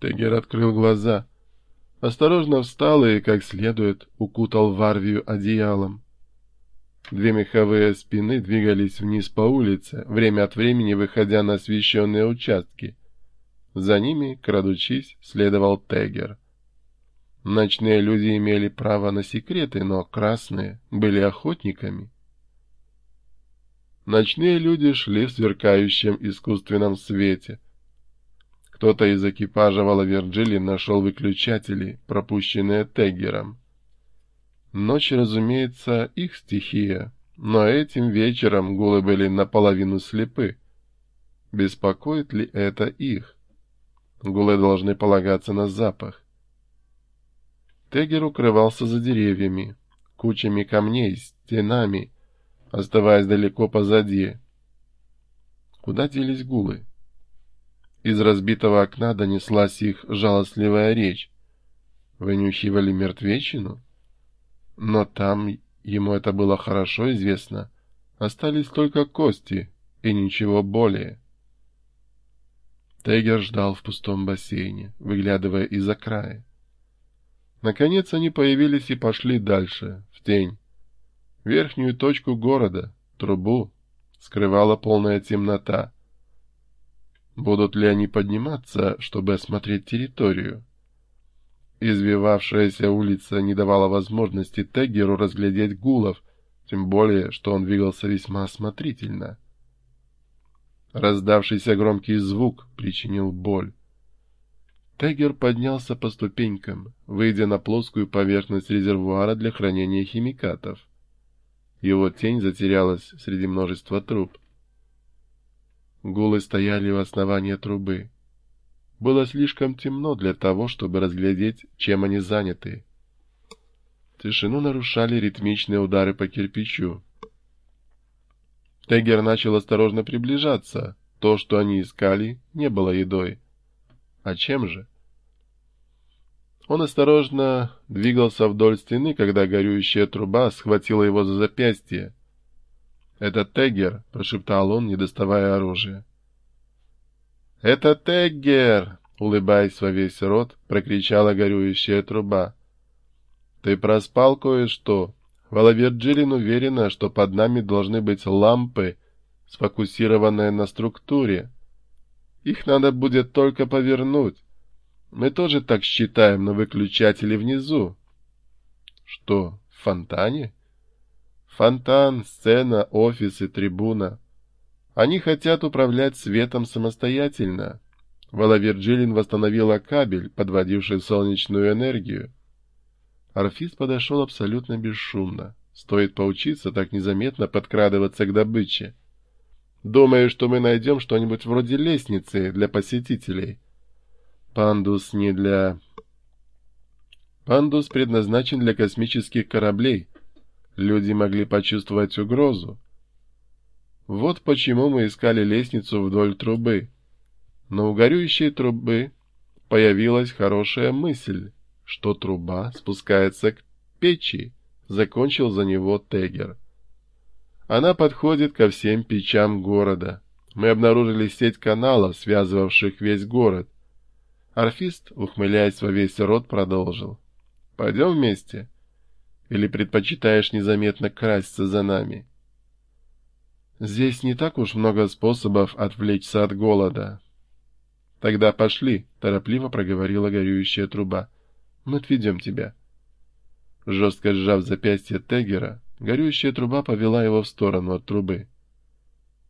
Тегер открыл глаза. Осторожно встал и, как следует, укутал Варвию одеялом. Две меховые спины двигались вниз по улице, время от времени выходя на освещенные участки. За ними, крадучись, следовал Тегер. Ночные люди имели право на секреты, но красные были охотниками. Ночные люди шли в сверкающем искусственном свете — кто-то из экипажа Валаверджилли нашел выключатели, пропущенные Теггером. Ночь, разумеется, их стихия, но этим вечером гулы были наполовину слепы. Беспокоит ли это их? Гулы должны полагаться на запах. Тегер укрывался за деревьями, кучами камней, стенами, оставаясь далеко позади. Куда делись гулы? Из разбитого окна донеслась их жалостливая речь. Вынюхивали мертвечину? Но там, ему это было хорошо известно, остались только кости и ничего более. Тегер ждал в пустом бассейне, выглядывая из-за края. Наконец они появились и пошли дальше, в тень. Верхнюю точку города, трубу, скрывала полная темнота. Будут ли они подниматься, чтобы осмотреть территорию? Извивавшаяся улица не давала возможности Теггеру разглядеть гулов, тем более, что он двигался весьма осмотрительно. Раздавшийся громкий звук причинил боль. Теггер поднялся по ступенькам, выйдя на плоскую поверхность резервуара для хранения химикатов. Его тень затерялась среди множества труб. Гулы стояли у основания трубы. Было слишком темно для того, чтобы разглядеть, чем они заняты. Тишину нарушали ритмичные удары по кирпичу. Тегер начал осторожно приближаться. То, что они искали, не было едой. А чем же? Он осторожно двигался вдоль стены, когда горюющая труба схватила его за запястье. «Это Теггер», — прошептал он, не доставая оружия. «Это Теггер!» — улыбаясь во весь рот, прокричала горюющая труба. «Ты проспал кое-что. Валаверджилин уверена, что под нами должны быть лампы, сфокусированные на структуре. Их надо будет только повернуть. Мы тоже так считаем на выключателе внизу». «Что, в фонтане?» Фонтан, сцена, офис и трибуна. Они хотят управлять светом самостоятельно. Валаверджилин восстановила кабель, подводивший солнечную энергию. Орфист подошел абсолютно бесшумно. Стоит поучиться так незаметно подкрадываться к добыче. Думаю, что мы найдем что-нибудь вроде лестницы для посетителей. Пандус не для... Пандус предназначен для космических кораблей, Люди могли почувствовать угрозу. Вот почему мы искали лестницу вдоль трубы. Но у горюющей трубы появилась хорошая мысль, что труба спускается к печи, закончил за него Тегер. Она подходит ко всем печам города. Мы обнаружили сеть каналов, связывавших весь город. Орфист, ухмыляясь во весь рот, продолжил. «Пойдем вместе?» Или предпочитаешь незаметно красться за нами? Здесь не так уж много способов отвлечься от голода. Тогда пошли, торопливо проговорила горюющая труба. Мы отведем тебя. Жестко сжав запястье Тегера, горюющая труба повела его в сторону от трубы.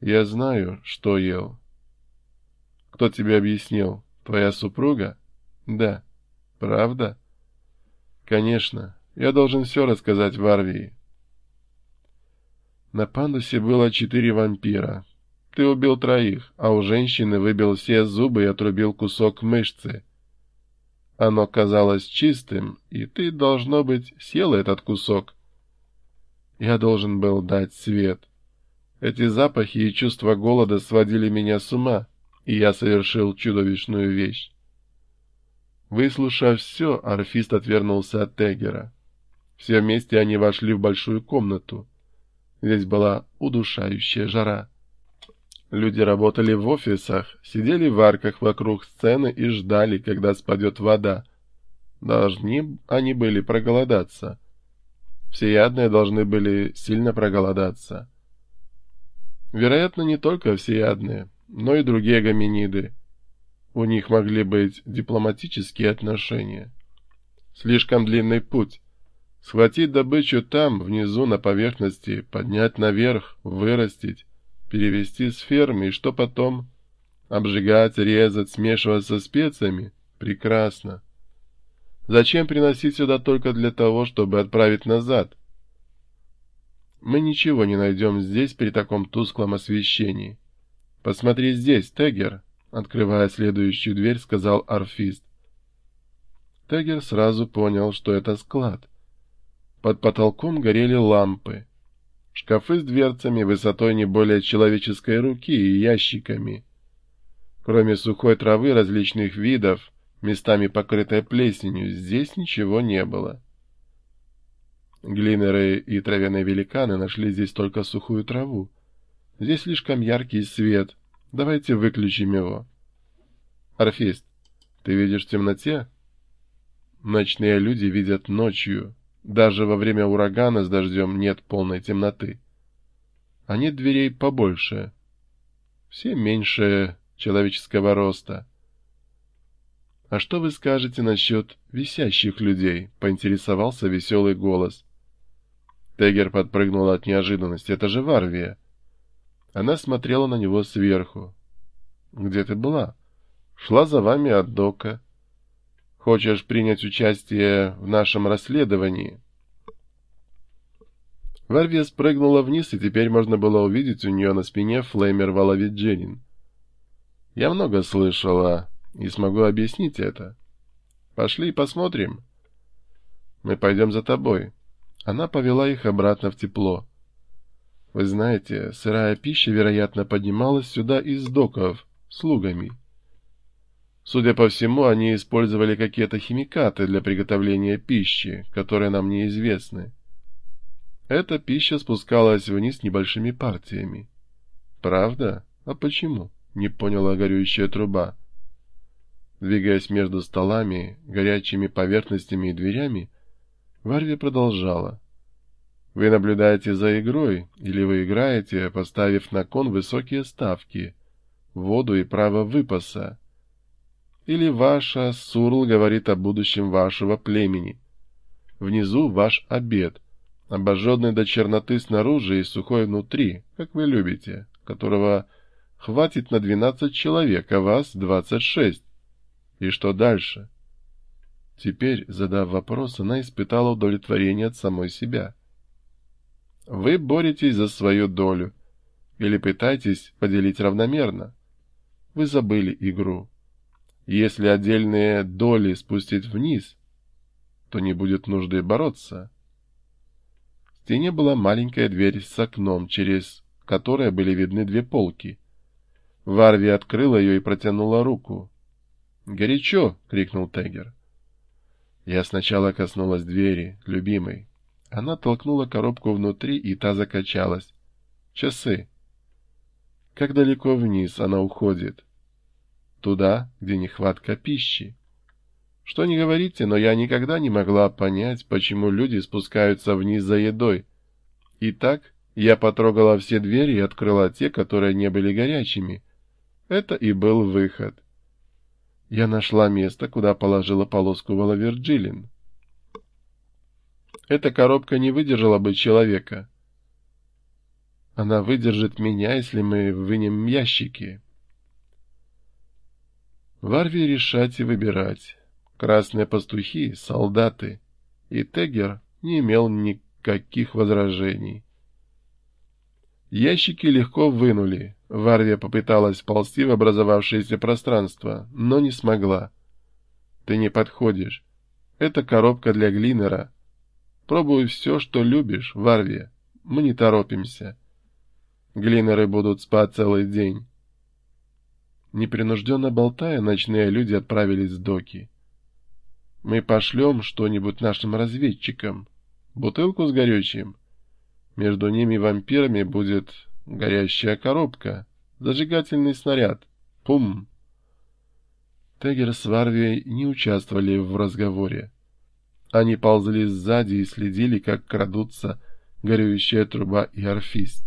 Я знаю, что ел. Кто тебе объяснил? Твоя супруга? Да. Правда? Конечно. Я должен все рассказать Варвии. На пандусе было четыре вампира. Ты убил троих, а у женщины выбил все зубы и отрубил кусок мышцы. Оно казалось чистым, и ты, должно быть, съел этот кусок. Я должен был дать свет. Эти запахи и чувство голода сводили меня с ума, и я совершил чудовищную вещь. Выслушав все, орфист отвернулся от Тегера. Все вместе они вошли в большую комнату. Здесь была удушающая жара. Люди работали в офисах, сидели в арках вокруг сцены и ждали, когда спадет вода. Должны они были проголодаться. Всеядные должны были сильно проголодаться. Вероятно, не только всеядные, но и другие гоминиды. У них могли быть дипломатические отношения. Слишком длинный путь. Схватить добычу там, внизу, на поверхности, поднять наверх, вырастить, перевести с фермы, и что потом? Обжигать, резать, смешивать со специями? Прекрасно. Зачем приносить сюда только для того, чтобы отправить назад? Мы ничего не найдем здесь при таком тусклом освещении. Посмотри здесь, Тегер, открывая следующую дверь, сказал арфист. Тегер сразу понял, что это склад. Под потолком горели лампы. Шкафы с дверцами высотой не более человеческой руки и ящиками. Кроме сухой травы различных видов, местами покрытой плесенью, здесь ничего не было. Глинеры и травяные великаны нашли здесь только сухую траву. Здесь слишком яркий свет. Давайте выключим его. Орфист, ты видишь в темноте? Ночные люди видят ночью. Даже во время урагана с дождем нет полной темноты. А нет дверей побольше. Все меньше человеческого роста. «А что вы скажете насчет висящих людей?» — поинтересовался веселый голос. Тегер подпрыгнул от неожиданности. «Это же Варвия!» Она смотрела на него сверху. «Где ты была?» «Шла за вами от дока». «Хочешь принять участие в нашем расследовании?» Варвия спрыгнула вниз, и теперь можно было увидеть у нее на спине флеймер Воловидженин. «Я много слышала и смогу объяснить это. Пошли посмотрим. Мы пойдем за тобой. Она повела их обратно в тепло. Вы знаете, сырая пища, вероятно, поднималась сюда из доков, слугами. Судя по всему, они использовали какие-то химикаты для приготовления пищи, которые нам неизвестны. Эта пища спускалась вниз небольшими партиями. Правда? А почему? Не поняла горюющая труба. Двигаясь между столами, горячими поверхностями и дверями, Варви продолжала. «Вы наблюдаете за игрой, или вы играете, поставив на кон высокие ставки, воду и право выпаса? Или ваша Сурл говорит о будущем вашего племени? Внизу ваш обед, обожженный до черноты снаружи и сухой внутри, как вы любите, которого хватит на двенадцать человек, а вас двадцать шесть. И что дальше? Теперь, задав вопрос, она испытала удовлетворение от самой себя. Вы боретесь за свою долю или пытаетесь поделить равномерно. Вы забыли игру. Если отдельные доли спустить вниз, то не будет нужды бороться. В стене была маленькая дверь с окном, через которое были видны две полки. Варви открыла ее и протянула руку. «Горячо!» — крикнул Тегер. Я сначала коснулась двери, любимой. Она толкнула коробку внутри, и та закачалась. Часы. Как далеко вниз она уходит? Туда, где нехватка пищи. Что не говорите, но я никогда не могла понять, почему люди спускаются вниз за едой. Итак, я потрогала все двери и открыла те, которые не были горячими. Это и был выход. Я нашла место, куда положила полоску Воловерджилин. Эта коробка не выдержала бы человека. Она выдержит меня, если мы вынем ящики. В Арве решать и выбирать. Красные пастухи, солдаты. И Тегер не имел никаких возражений. Ящики легко вынули. Варвия попыталась ползти в образовавшееся пространство, но не смогла. «Ты не подходишь. Это коробка для глинера. Пробуй все, что любишь, Варвия. Мы не торопимся. Глинеры будут спать целый день». Непринужденно болтая, ночные люди отправились в доки. «Мы пошлем что-нибудь нашим разведчикам. Бутылку с горючим». Между ними вампирами будет горящая коробка. Зажигательный снаряд. Пум! Тегер с Варвией не участвовали в разговоре. Они ползли сзади и следили, как крадутся горюющая труба и орфист.